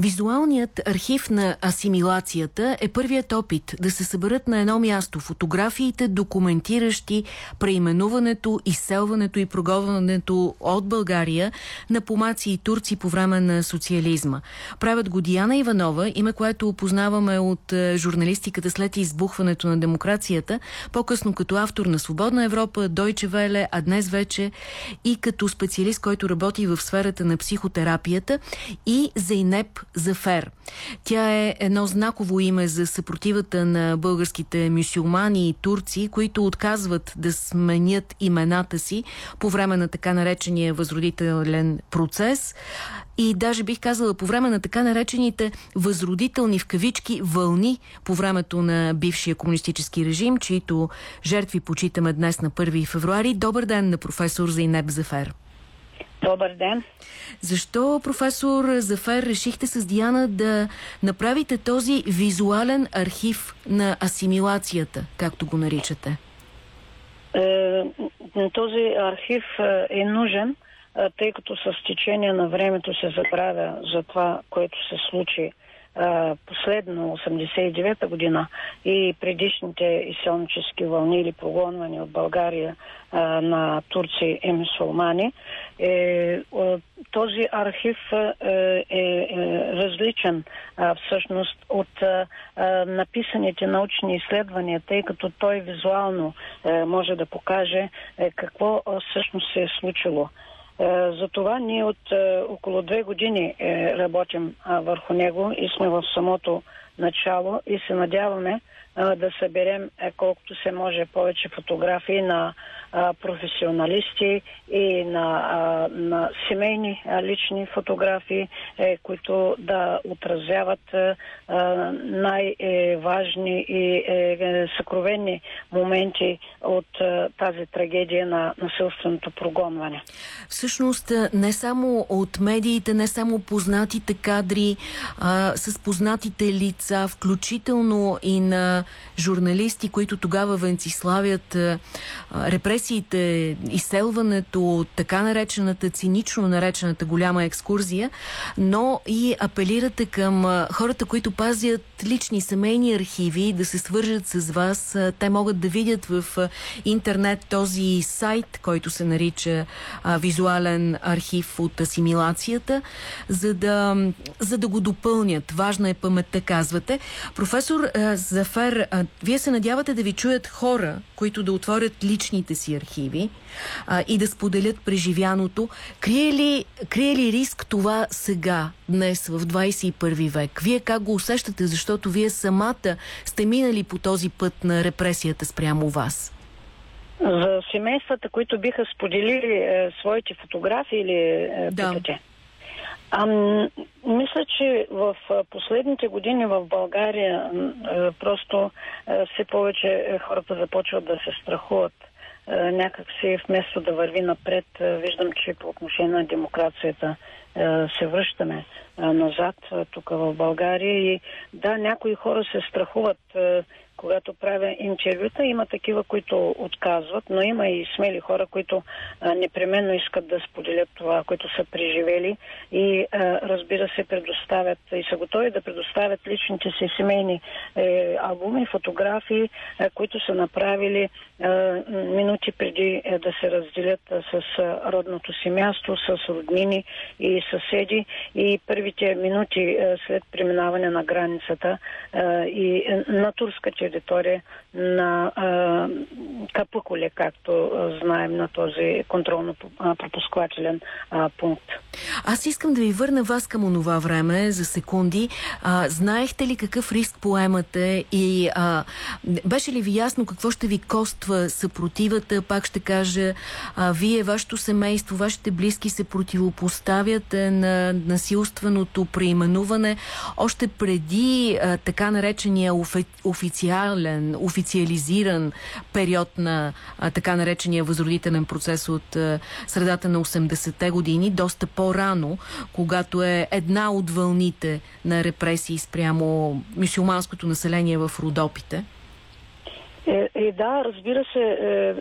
Визуалният архив на асимилацията е първият опит да се съберат на едно място фотографиите, документиращи преименуването, изселването и прогонването от България на помаци и турци по време на социализма. Правят го Диана Иванова, име което опознаваме от е, журналистиката след избухването на демокрацията, по-късно като автор на Свободна Европа, Дойче Веле, а днес вече и като специалист, който работи в сферата на психотерапията и Зейнеп Зафер. Тя е едно знаково име за съпротивата на българските мюсюлмани и турци, които отказват да сменят имената си по време на така наречения възродителен процес и даже бих казала по време на така наречените възродителни в кавички вълни по времето на бившия комунистически режим, чието жертви почитаме днес на 1 февруари. Добър ден на професор Зайнеп Зафер. Добър ден. Защо, професор Зафер, решихте с Диана да направите този визуален архив на асимилацията, както го наричате? Е, този архив е, е нужен, е, тъй като с течение на времето се забравя за това, което се случи последно 89-та година и предишните изселнически вълни или прогонвани от България на турци и мусулмани, е, този архив е, е, е различен всъщност от написаните научни изследвания, тъй като той визуално може да покаже какво всъщност се е случило. Е, затова ние от е, около две години е, работим върху него и сме в самото начало и се надяваме да съберем колкото се може повече фотографии на професионалисти и на, на семейни лични фотографии, е, които да отразяват най-важни и е, съкровенни моменти от тази трагедия на насилственото прогонване. Всъщност не само от медиите, не само познатите кадри, а с познатите лица, включително и на журналисти, които тогава венциславят репресии репресиите, изселването, така наречената, цинично наречената голяма екскурзия, но и апелирате към хората, които пазят лични семейни архиви, да се свържат с вас. Те могат да видят в интернет този сайт, който се нарича а, визуален архив от асимилацията, за да, за да го допълнят. Важна е паметта, казвате. Професор а, Зафер, а, вие се надявате да ви чуят хора, които да отворят личните си архиви а, и да споделят преживяното. Крие ли, крие ли риск това сега, днес, в 21 век? Вие как го усещате, защото вие самата сте минали по този път на репресията спрямо вас? За семействата, които биха споделили е, своите фотографии или е, да. питате? А, мисля, че в последните години в България е, просто е, все повече хората започват да се страхуват е, някакси вместо да върви напред, е, виждам, че по отношение на демокрацията е, се връщаме назад тук в България. И да, някои хора се страхуват когато правя интервюта, има такива, които отказват, но има и смели хора, които а, непременно искат да споделят това, което са преживели и а, разбира се предоставят и са готови да предоставят личните си семейни е, албуми, фотографии, е, които са направили е, минути преди е, да се разделят е, с е, родното си място, с роднини и съседи и първите минути е, след преминаване на границата е, и е, на турската територия на Капуколе, както знаем на този контролно-пропусквателен пункт. Аз искам да ви върна вас към онова време за секунди. А, знаехте ли какъв риск поемате и а, беше ли ви ясно какво ще ви коства съпротивата? Пак ще кажа, а, вие, вашето семейство, вашите близки се противопоставяте на насилственото преименуване още преди а, така наречения офи, официален, официализиран период на а, така наречения възродителен процес от а, средата на 80-те години, доста по-рано, когато е една от вълните на репресии спрямо мусулманското население в Родопите? Е, И да, разбира се, е,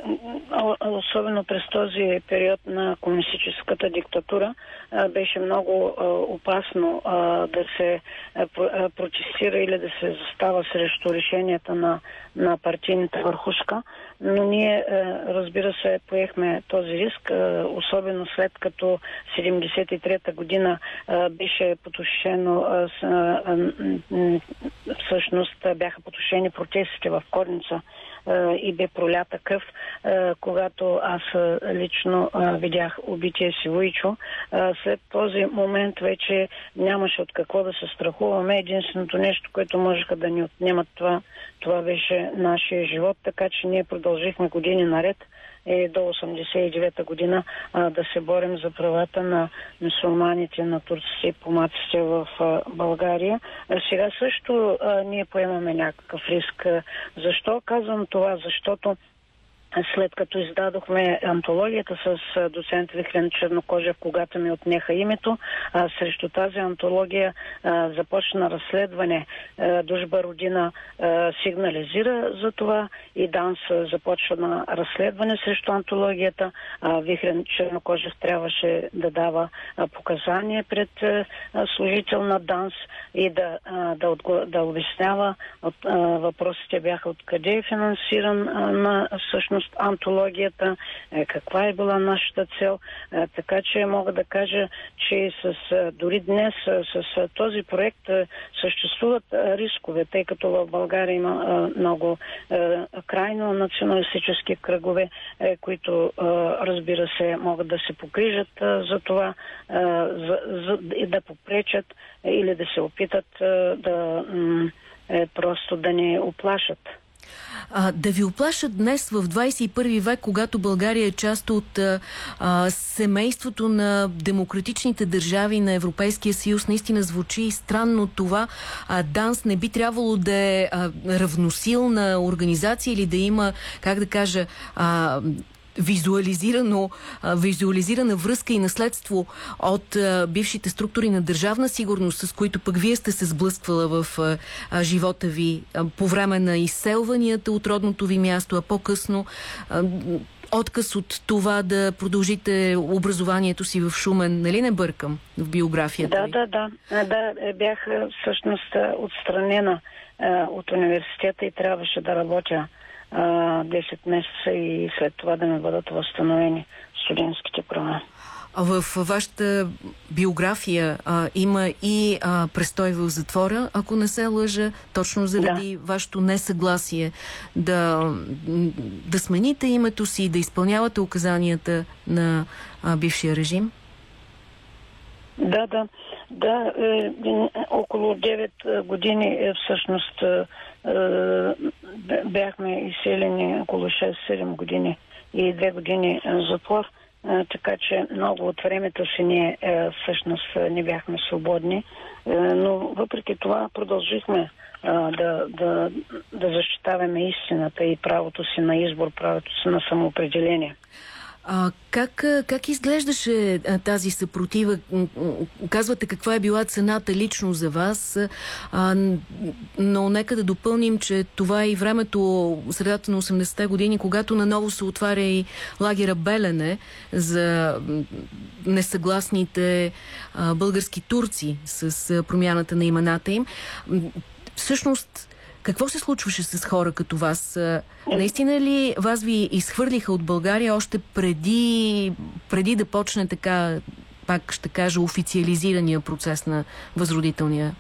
особено през този период на комунистическата диктатура е, беше много е, опасно да се протестира или да се застава срещу решенията на, на партийната върхушка. Но ние, разбира се, поехме този риск, особено след като 73-та година беше потушено, всъщност бяха потушени протестите в Корница и бе пролята кръв, когато аз лично видях убития си Войчо. След този момент вече нямаше от какво да се страхуваме. Единственото нещо, което можеха да ни отнемат това, това беше нашия живот, така че ние продължихме години наред е до 89-та година а, да се борим за правата на мусулманите, на турците и помаците в а, България. А сега също а, ние поемаме някакъв риск. Защо казвам това? Защото след като издадохме антологията с доцент Вихрен Чернокожев, когато ми отнеха името, а, срещу тази антология а, започна разследване. Дужба Родина а, сигнализира за това и ДАНС започва на разследване срещу антологията. А, Вихрен Чернокожев трябваше да дава а, показания пред а, служител на ДАНС и да, а, да, отго, да обяснява. От, а, въпросите бяха откъде е финансиран а, на всъщност всъщност антологията, е, каква е била нашата цел. Е, така че мога да кажа, че с, е, дори днес с този проект съществуват рискове, тъй като в България има много крайно националистически кръгове, които разбира се могат да се покрижат за това и да попречат или да се опитат да просто да ни оплашат а, да ви оплашат днес в 21 век, когато България е част от а, семейството на демократичните държави на Европейския съюз, наистина звучи странно това. А, ДАНС не би трябвало да е а, равносилна организация или да има, как да кажа, а, визуализирано, визуализирана връзка и наследство от бившите структури на държавна сигурност, с които пък вие сте се сблъсквала в живота ви по време на изселванията от родното ви място, а по-късно отказ от това да продължите образованието си в Шумен, нали не бъркам в биографията Да, ви? да, да. Да, е, бях всъщност отстранена от университета и трябваше да работя 10 месеца и след това да не бъдат възстановени студентските права. В вашата биография а, има и а, престой в затвора, ако не се лъжа, точно заради да. вашето несъгласие да, да смените името си и да изпълнявате указанията на а, бившия режим? Да, да. Да, е, около 9 години е, всъщност е, бяхме изселени около 6-7 години и 2 години затвор. Е, така че много от времето си ние е, всъщност не бяхме свободни, е, но въпреки това продължихме е, да, да, да защитаваме истината и правото си на избор, правото си на самоопределение. А, как, как изглеждаше тази съпротива? Казвате каква е била цената лично за вас, а, но нека да допълним, че това е и времето, средата на 80-те години, когато наново се отваря и лагера Белене за несъгласните български турци с промяната на имената им. Всъщност, какво се случваше с хора като вас? Наистина ли вас ви изхвърлиха от България още преди, преди да почне така, пак ще кажа, официализирания процес на възродителния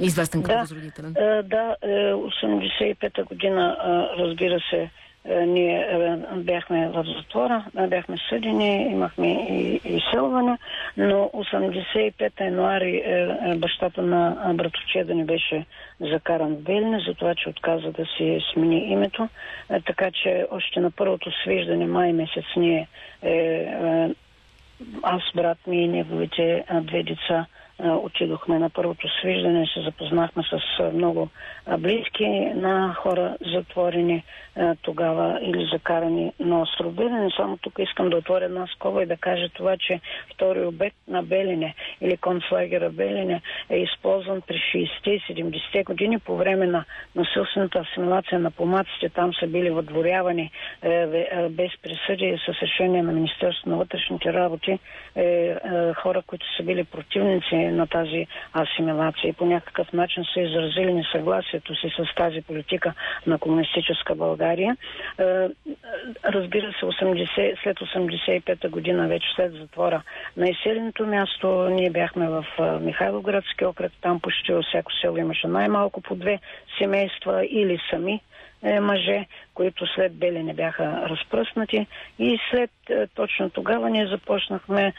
известен като да, възродителен? Да, 85-та е, година, разбира се, е, ние е, бяхме в затвора, бяхме съдени, имахме и изселване, но 85 януари е, бащата на братовчеда ни беше закаран в Белне, за това, че отказа да си смени името. Така че още на първото свиждане, май месец, ние, аз, брат ми и неговите две деца, отидохме на първото свиждане, се запознахме с много близки на хора затворени тогава или закарани на остров Белене. Само тук искам да отворя една скоба и да кажа това, че втори обект на Белене или концлагера Белене е използван през 60-те и 70-те години по време на насилствената асимилация на помаците. Там са били въдворявани е, е, без присъди с решение на Министерството на вътрешните работи е, хора, които са били противници на тази асимилация и по някакъв начин са изразили несъгласието си с тази политика на комунистическа България. Разбира се, 80, след 85-та година, вече след затвора на изселеното място, ние бяхме в Михайловградски окръг, там почти всяко село имаше най-малко по две семейства или сами е, мъже, които след Белене бяха разпръснати. И след е, точно тогава ние започнахме е,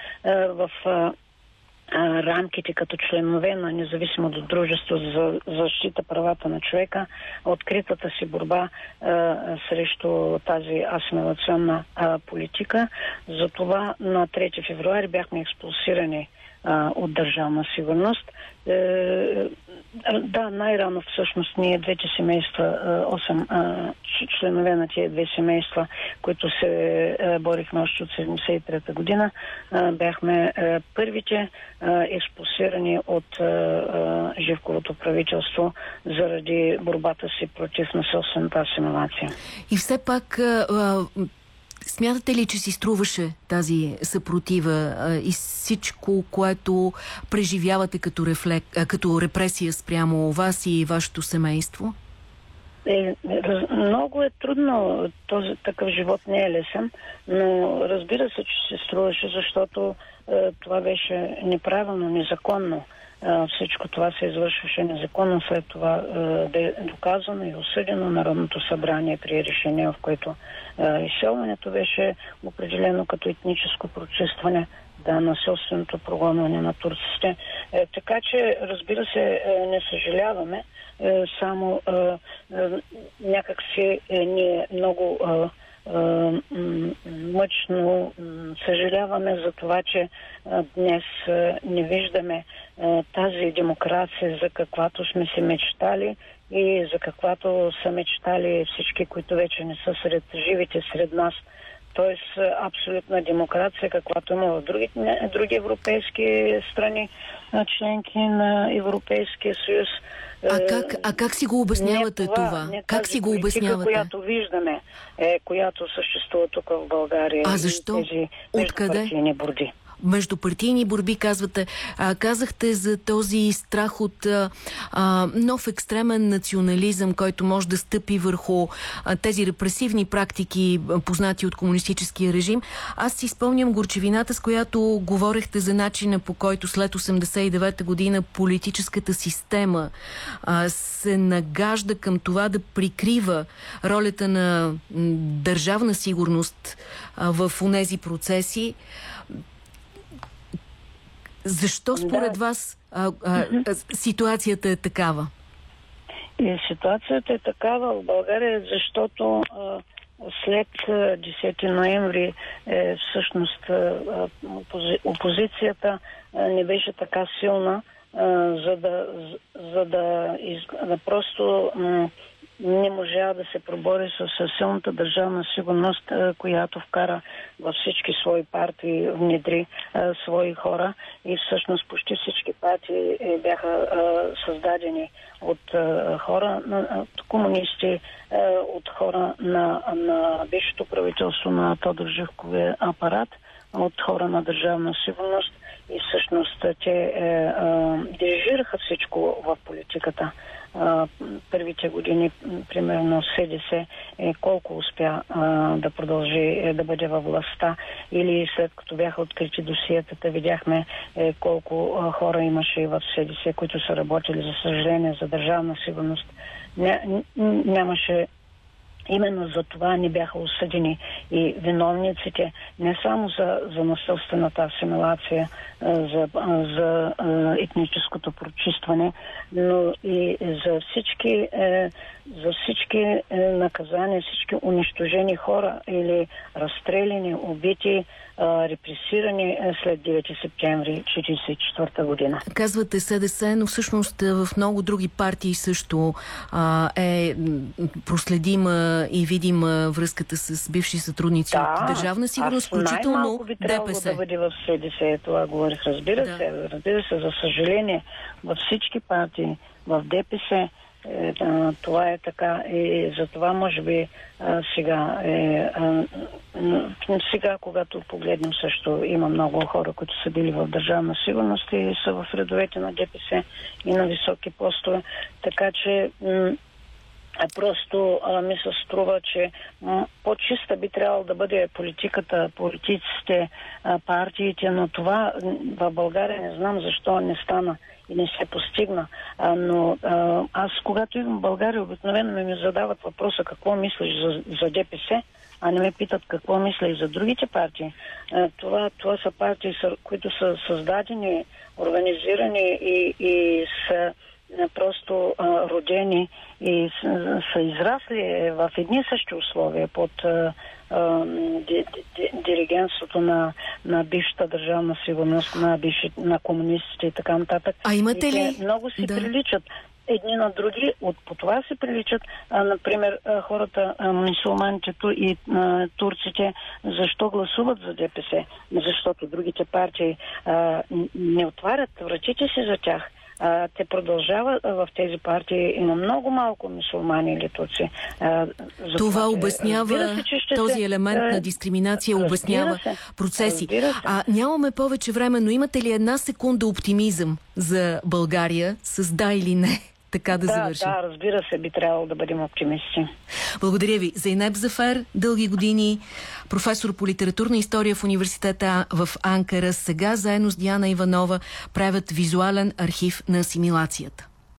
рамките като членове на независимото дружество за защита правата на човека, откритата си борба а, срещу тази асимилационна политика. Затова на 3 февруари бяхме експулсирани а, от държавна сигурност. Е, да, най-рано всъщност ние двете семейства, 8 членове на тия две семейства, които се борихме още от 73-та година, бяхме първите експулсирани от Живковото правителство заради борбата си против насилствената асимилация. И все пак Смятате ли, че си струваше тази съпротива а, и всичко, което преживявате като, рефлек, а, като репресия спрямо вас и вашето семейство? Е, много е трудно. Този такъв живот не е лесен, но разбира се, че се струваше, защото е, това беше неправилно, незаконно всичко това се извършваше незаконно, след това бе доказано и осъдено Народното събрание при решение, в което изселването беше определено като етническо прочистване, да, насилственото прогонване на турците. Е, така че, разбира се, е, не съжаляваме, е, само някакси ние много мъчно съжаляваме за това, че днес не виждаме тази демокрация, за каквато сме се мечтали и за каквато са мечтали всички, които вече не са сред живите сред нас. Тоест абсолютна демокрация, каквато има в други, други европейски страни, членки на Европейския съюз. А как, а как си го обяснявате това? това? Как си го обяснявате? която виждаме, е, която съществува тук в България. А защо? Тези Откъде? борди междупартийни борби, казвате. А, казахте за този страх от а, нов екстремен национализъм, който може да стъпи върху а, тези репресивни практики, познати от комунистическия режим. Аз си спомням горчевината, с която говорехте за начина по който след 89-та година политическата система а, се нагажда към това да прикрива ролята на държавна сигурност а, в тези процеси. Защо според да. вас а, а, ситуацията е такава? И ситуацията е такава в България, защото а, след 10 ноември е, всъщност опози, опозицията не беше така силна, за да, за да, из, да просто не можа да се пробори с силната държавна сигурност, която вкара във всички свои партии, внедри свои хора. И всъщност почти всички партии е, бяха създадени от хора, от комунисти, от хора на, на бившето правителство на Тодор Живковия апарат, от хора на държавна сигурност. И всъщност те е, е, дирижираха всичко в политиката първите години, примерно СДС, е, колко успя да продължи е, да бъде във властта. Или след като бяха открити досиетата, видяхме е, колко хора имаше и в СДС, които са работили, за съжаление, за държавна сигурност. Ня, нямаше Именно за това не бяха осъдени и виновниците не само за, за насилствената асимилация, за, за етническото прочистване, но и за всички, е, за всички е, наказания, всички унищожени хора или разстреляни, убити, репресирани е, след 9 септември 1944 година. Казвате СДС, но всъщност в много други партии също а, е проследима и видима връзката с бивши сътрудници да, от Държавна сигурност, включително би ДПС. да бъде в СДС, това говорих. Разбира да. се, разбира се, за съжаление, във всички партии, в ДПС, е, това е така и за това може би сега е, сега, когато погледнем също има много хора, които са били в държавна сигурност и са в редовете на ДПС и на високи постове. Така че Просто а, ми се струва, че по-чиста би трябвало да бъде политиката, политиците, партиите, но това в България не знам защо не стана и не се постигна. А, но а, аз, когато идвам в България, обикновено ми задават въпроса какво мислиш за, за ДПС, а не ме питат какво мисля и за другите партии. А, това, това са партии, които са създадени, организирани и, и са просто а, родени и са, са израсли в едни и същи условия под а, а, ди, ди, диригентството на, на бившата държавна сигурност, на, бивши, на комунистите и така нататък. А имате ли? много си да. приличат едни на други, от по това се приличат, а, например, а, хората, а, мусулманите и а, турците, защо гласуват за ДПС? Защото другите партии а, не отварят вратите си за тях а, те продължават в тези партии. Има много малко мусулмани или турци. Това че, обяснява се, този се, елемент а, на дискриминация, обяснява се, процеси. А нямаме повече време, но имате ли една секунда оптимизъм за България с да или не? Така да, да завършим. Да, разбира се, би трябвало да бъдем оптимисти. Благодаря ви. Зайнеп Зафер, дълги години, професор по литературна история в университета в Анкара, сега заедно с Диана Иванова правят визуален архив на асимилацията.